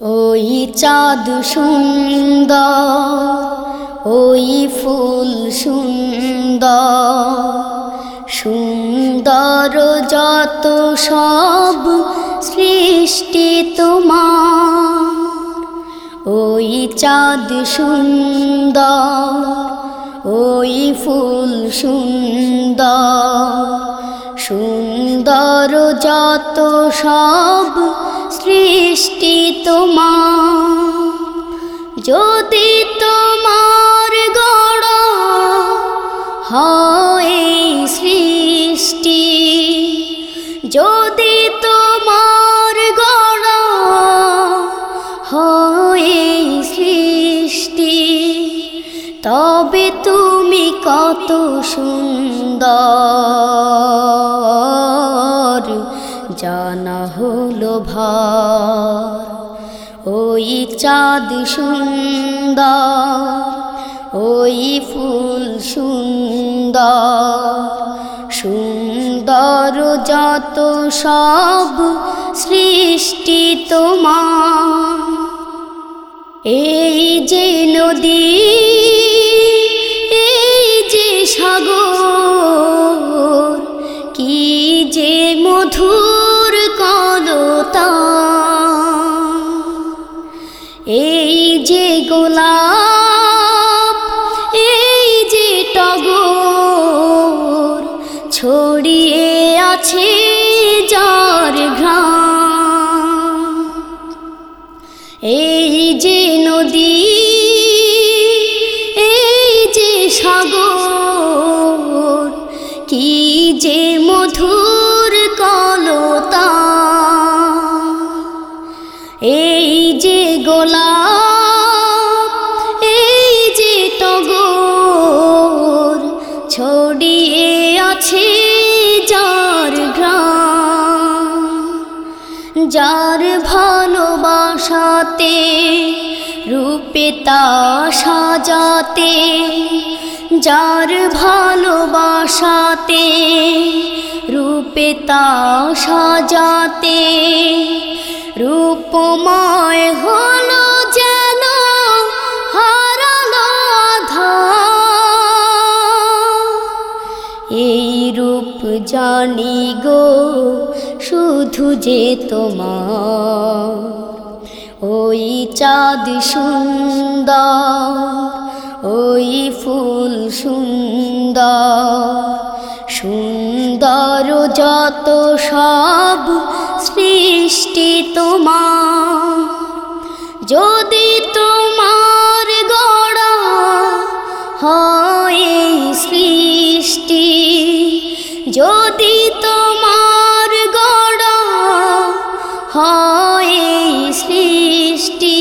ওই চাঁদ সুন্দর, ওই ফুল সুন্দর সুন্দর যত সব সৃষ্টি তোমার। ওই চাঁদ সুন্দর, ওই ফুল সুন্দর সুন্দর যত সব সৃষ্টি তোমার। যদি তোমার গড় হয় সৃষ্টি, যদি তোমার গড় হয় সৃষ্টি, তবে তুমি কত সুন্দর। জানা হলো ভার ওই চাঁদ সুন্দর, ওই ফুল সুন্দর। সুন্দর যত সব সৃষ্টি তোমার। এই যে নদী, এই যে সাগর, কি যে মধুর কলতা এই যে গোলাপ এই যে টগর ছড়িয়ে আছে যার ঘ্রাণ। যার ভালোবাসাতে, রূপে তা সাজাতে, যার ভালোবাসাতে, রূপে তা সাজাতে, রূপময় হলো যেন হারালো। এই রূপ জানি গো শুধু যে তোমার, ওই চাঁদ সুন্দর, ওই ফুল সুন্দর সুন্দর যত সব সৃষ্টি তোমার। যদি তোমার গড়া হয় সৃষ্টি, যদি হয় সৃষ্টি।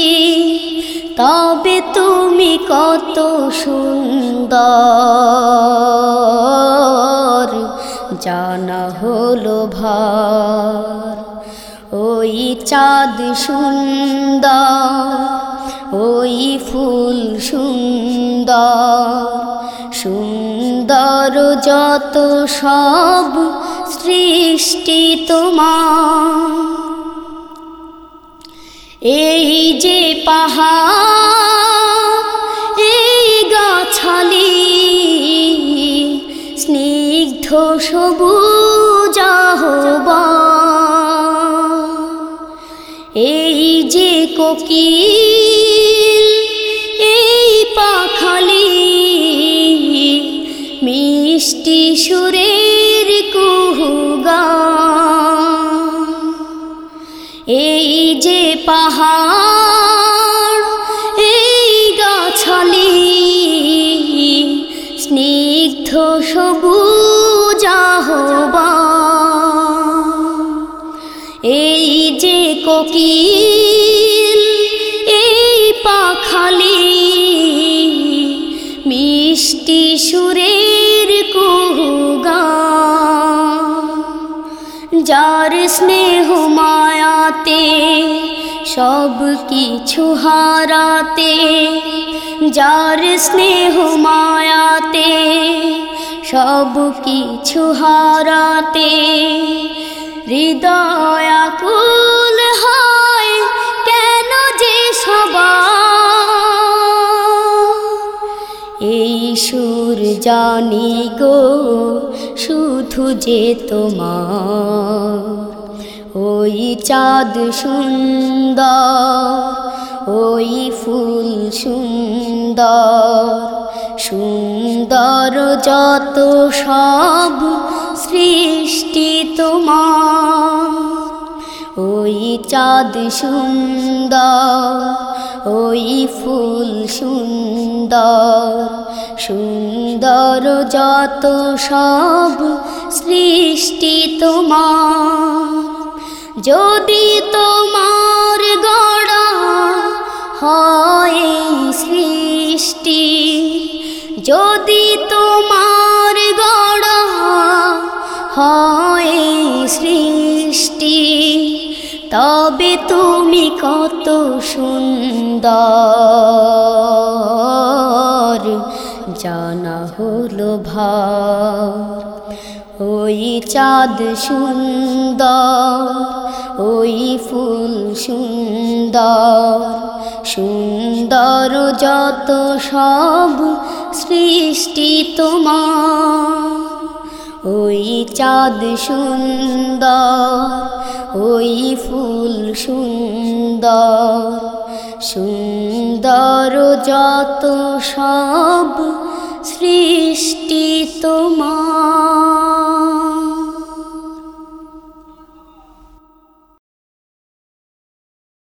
তবে তুমি কত সুন্দর, জানা হলো ভার। ওই চাঁদ সুন্দর, ওই ফুল সুন্দর। সুন্দর যত সব সৃষ্টি তোমার এই যে পাহাড় এই গাছালি স্নিগ্ধ সবুজ এই যে কোকিল এই পাখালি মিষ্টি সুরের পাহাড়, এই গাছালি স্নিগ্ধ সবুজ এই যে কোকিল, এই পাখালি মিষ্টি সুরের কুহুগা যার স্নেহ সব কিছু হারাতে, যার স্নেহ মায়াতে সব কিছু হারাতে হৃদয়াকুল হয় কেন যে এই সুর জানি গো, শুধু যে তোমার। ওই চাঁদ সুন্দর, ওই ফুল সুন্দর সুন্দর যত সব সৃষ্টি তোমার। ওই চাঁদ সুন্দর, ওই ফুল সুন্দর সুন্দর যত সব সৃষ্টি তোমার। হয় সৃষ্টি। তবে তুমি কত সুন্দর, জানা হলো ভার। ওই চাঁদ সুন্দর, ওই ফুল সুন্দর সুন্দর যত সব সৃষ্টি তোমার। ওই চাঁদ সুন্দর ওই ফুল সুন্দর সুন্দর যত সব সৃষ্টি তোমার।